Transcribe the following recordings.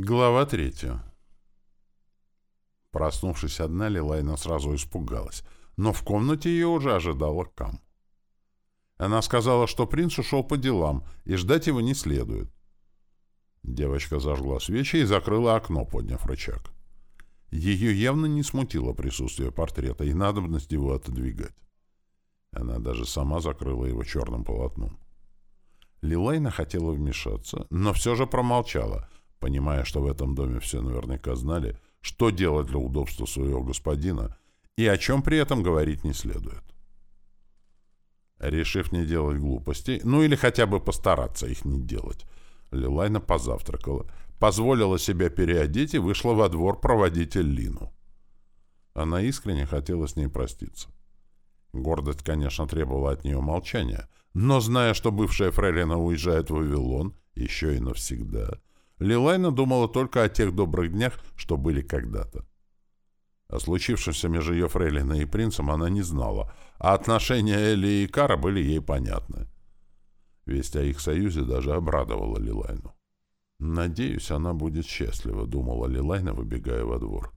Глава третья. Проснувшись одна, Лилайна сразу испугалась, но в комнате ее уже ожидала Кам. Она сказала, что принц ушел по делам, и ждать его не следует. Девочка зажгла свечи и закрыла окно, подняв рычаг. Ее явно не смутило присутствие портрета и надобность его отодвигать. Она даже сама закрыла его черным полотном. Лилайна хотела вмешаться, но все же промолчала, понимая, что в этом доме все наверняка знали, что делать для удобства своего господина и о чем при этом говорить не следует. Решив не делать глупостей, ну или хотя бы постараться их не делать, Лилайна позавтракала, позволила себя переодеть и вышла во двор проводить Лину. Она искренне хотела с ней проститься. Гордость, конечно, требовала от нее молчания, но, зная, что бывшая фрейлина уезжает в Вавилон, еще и навсегда, Лилайна думала только о тех добрых днях, что были когда-то. О случившемся между ее фрейлиной и принцем она не знала, а отношения Элли и Кара были ей понятны. Весть о их союзе даже обрадовала Лилайну. «Надеюсь, она будет счастлива», — думала Лилайна, выбегая во двор.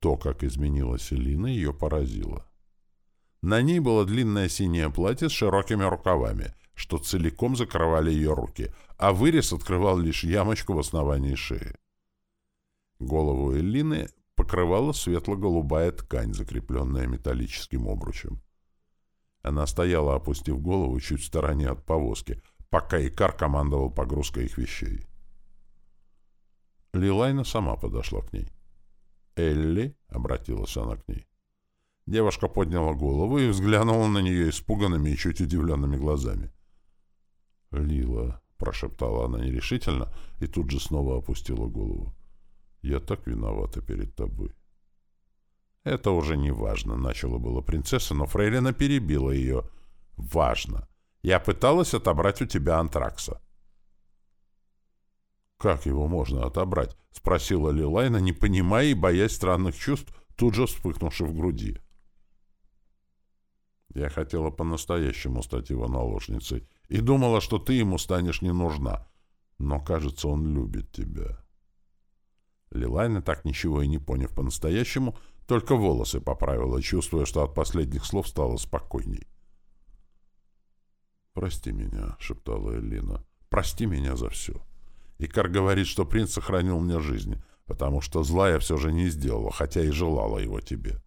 То, как изменилась Элина, ее поразило. На ней было длинное синее платье с широкими рукавами, что целиком закрывали ее руки, а вырез открывал лишь ямочку в основании шеи. Голову Эллины покрывала светло-голубая ткань, закрепленная металлическим обручем. Она стояла, опустив голову чуть в стороне от повозки, пока Икар командовал погрузкой их вещей. Лилайна сама подошла к ней. «Элли?» — обратилась она к ней. Девушка подняла голову и взглянула на нее испуганными и чуть удивленными глазами. «Лила», — прошептала она нерешительно и тут же снова опустила голову. «Я так виновата перед тобой». «Это уже не важно», — начала была принцесса, но Фрейлина перебила ее. «Важно. Я пыталась отобрать у тебя антракса». «Как его можно отобрать?» — спросила Лилайна, не понимая и боясь странных чувств, тут же вспыхнувших в груди. Я хотела по-настоящему стать его наложницей и думала, что ты ему станешь не нужна. Но, кажется, он любит тебя. Лилайна, так ничего и не поняв по-настоящему, только волосы поправила, чувствуя, что от последних слов стало спокойней. «Прости меня», — шептала Элина. «Прости меня за все. Икар говорит, что принц сохранил мне жизнь, потому что зла я все же не сделала, хотя и желала его тебе.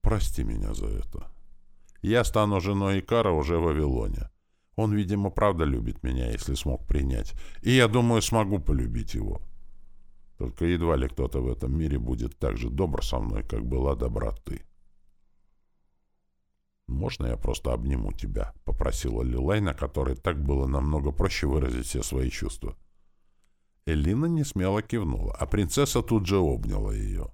Прости меня за это. Я стану женой Икара уже в Вавилоне. Он, видимо, правда любит меня, если смог принять. И я думаю, смогу полюбить его. Только едва ли кто-то в этом мире будет так же добр со мной, как была добра ты. «Можно я просто обниму тебя?» — попросила Лилайна, которой так было намного проще выразить все свои чувства. Элина не смело кивнула, а принцесса тут же обняла ее.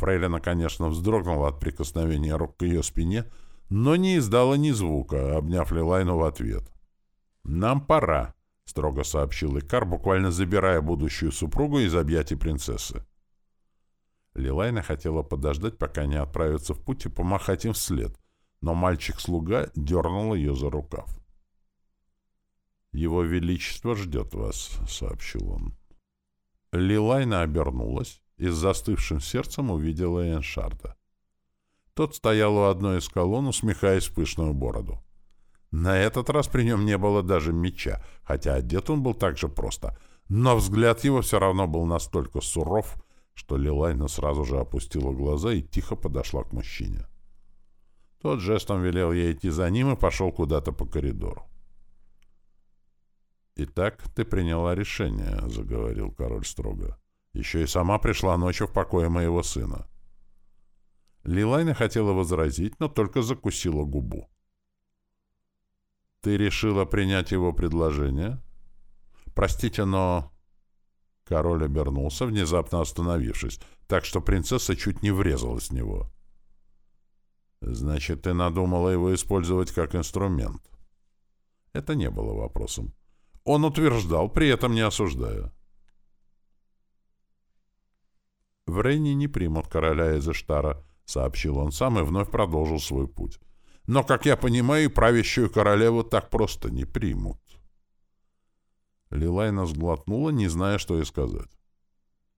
Фрейлина, конечно, вздрогнула от прикосновения рук к ее спине, но не издала ни звука, обняв Лилайну в ответ. «Нам пора», — строго сообщил Икар, буквально забирая будущую супругу из объятий принцессы. Лилайна хотела подождать, пока они отправятся в путь и помахать им вслед, но мальчик-слуга дернул ее за рукав. «Его Величество ждет вас», — сообщил он. Лилайна обернулась и с застывшим сердцем увидела Эншарда. Тот стоял у одной из колонн, усмехаясь в пышную бороду. На этот раз при нем не было даже меча, хотя одет он был так же просто, но взгляд его все равно был настолько суров, что Лилайна сразу же опустила глаза и тихо подошла к мужчине. Тот жестом велел ей идти за ним и пошел куда-то по коридору. «Итак, ты приняла решение», — заговорил король строго. Еще и сама пришла ночью в покое моего сына. Лилайна хотела возразить, но только закусила губу. «Ты решила принять его предложение?» «Простите, но...» Король обернулся, внезапно остановившись, так что принцесса чуть не врезалась в него. «Значит, ты надумала его использовать как инструмент?» Это не было вопросом. Он утверждал, при этом не осуждая. В Рейне не примут короля из Иштара, — сообщил он сам и вновь продолжил свой путь. Но, как я понимаю, правящую королеву так просто не примут. Лилайна сглотнула, не зная, что и сказать.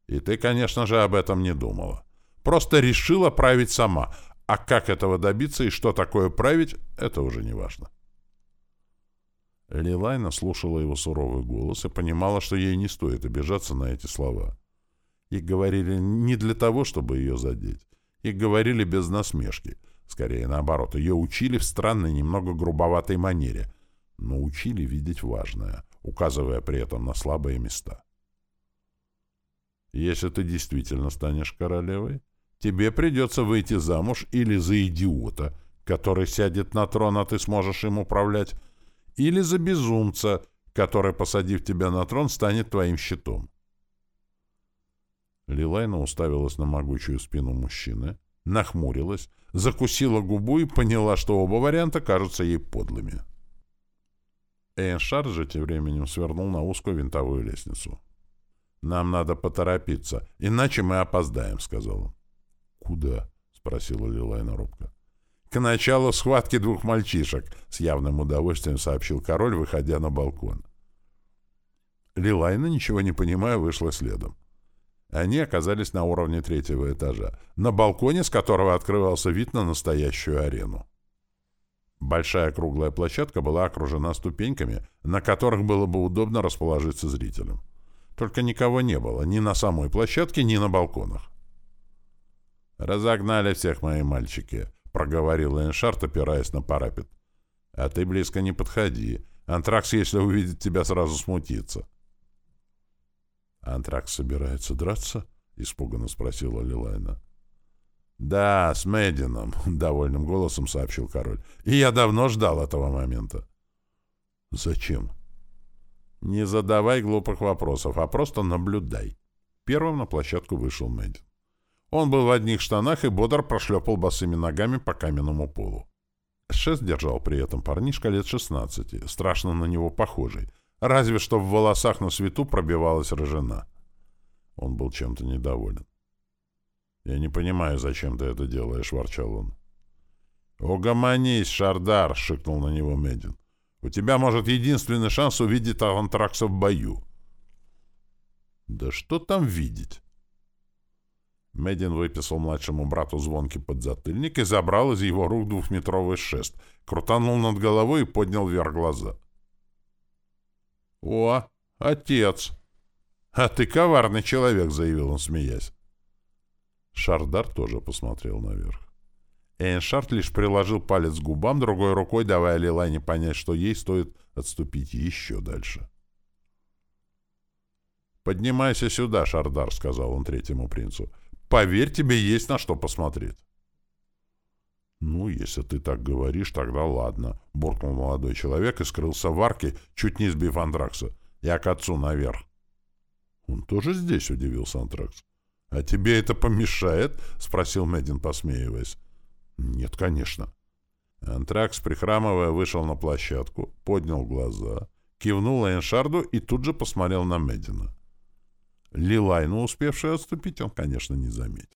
«И ты, конечно же, об этом не думала. Просто решила править сама. А как этого добиться и что такое править, это уже не важно». Лилайна слушала его суровый голос и понимала, что ей не стоит обижаться на эти слова. Их говорили не для того, чтобы ее задеть. Их говорили без насмешки. Скорее наоборот, ее учили в странной, немного грубоватой манере, но учили видеть важное, указывая при этом на слабые места. Если ты действительно станешь королевой, тебе придется выйти замуж или за идиота, который сядет на трон, а ты сможешь им управлять, или за безумца, который, посадив тебя на трон, станет твоим щитом. Лилайна уставилась на могучую спину мужчины, нахмурилась, закусила губу и поняла, что оба варианта кажутся ей подлыми. Эйншар же тем временем свернул на узкую винтовую лестницу. «Нам надо поторопиться, иначе мы опоздаем», — сказал он. «Куда?» — спросила Лилайна робко. «К началу схватки двух мальчишек», — с явным удовольствием сообщил король, выходя на балкон. Лилайна, ничего не понимая, вышла следом. Они оказались на уровне третьего этажа, на балконе, с которого открывался вид на настоящую арену. Большая круглая площадка была окружена ступеньками, на которых было бы удобно расположиться зрителям. Только никого не было ни на самой площадке, ни на балконах. «Разогнали всех мои мальчики», — проговорил Эншарт, опираясь на парапет. «А ты близко не подходи. Антракс, если увидит тебя, сразу смутится». «Антракс собирается драться?» — испуганно спросила Лилайна. «Да, с Мэддином», — довольным голосом сообщил король. «И я давно ждал этого момента». «Зачем?» «Не задавай глупых вопросов, а просто наблюдай». Первым на площадку вышел Мэддин. Он был в одних штанах и бодр прошлепал босыми ногами по каменному полу. Шест держал при этом парнишка лет шестнадцати, страшно на него похожий, Разве что в волосах на свету пробивалась рыжина. Он был чем-то недоволен. «Я не понимаю, зачем ты это делаешь», — ворчал он. «Угомонись, Шардар!» — шикнул на него Медин. «У тебя, может, единственный шанс увидеть Антракса в бою». «Да что там видеть?» Медин выписал младшему брату звонкий подзатыльник и забрал из его рук двухметровый шест, крутанул над головой и поднял вверх глаза. «О, отец!» «А ты коварный человек», — заявил он, смеясь. Шардар тоже посмотрел наверх. Эйншард лишь приложил палец к губам, другой рукой давая Лилайне понять, что ей стоит отступить еще дальше. «Поднимайся сюда, Шардар», — сказал он третьему принцу. «Поверь, тебе есть на что посмотреть». «Ну, если ты так говоришь, тогда ладно», — буркнул молодой человек и скрылся в арке, чуть не сбив Андракса. «Я к отцу наверх». «Он тоже здесь?» — удивился Антракс. «А тебе это помешает?» — спросил Медин, посмеиваясь. «Нет, конечно». Антракс, прихрамывая, вышел на площадку, поднял глаза, кивнул Эншарду и тут же посмотрел на Медина. Лилайну, успевшую отступить, он, конечно, не заметил.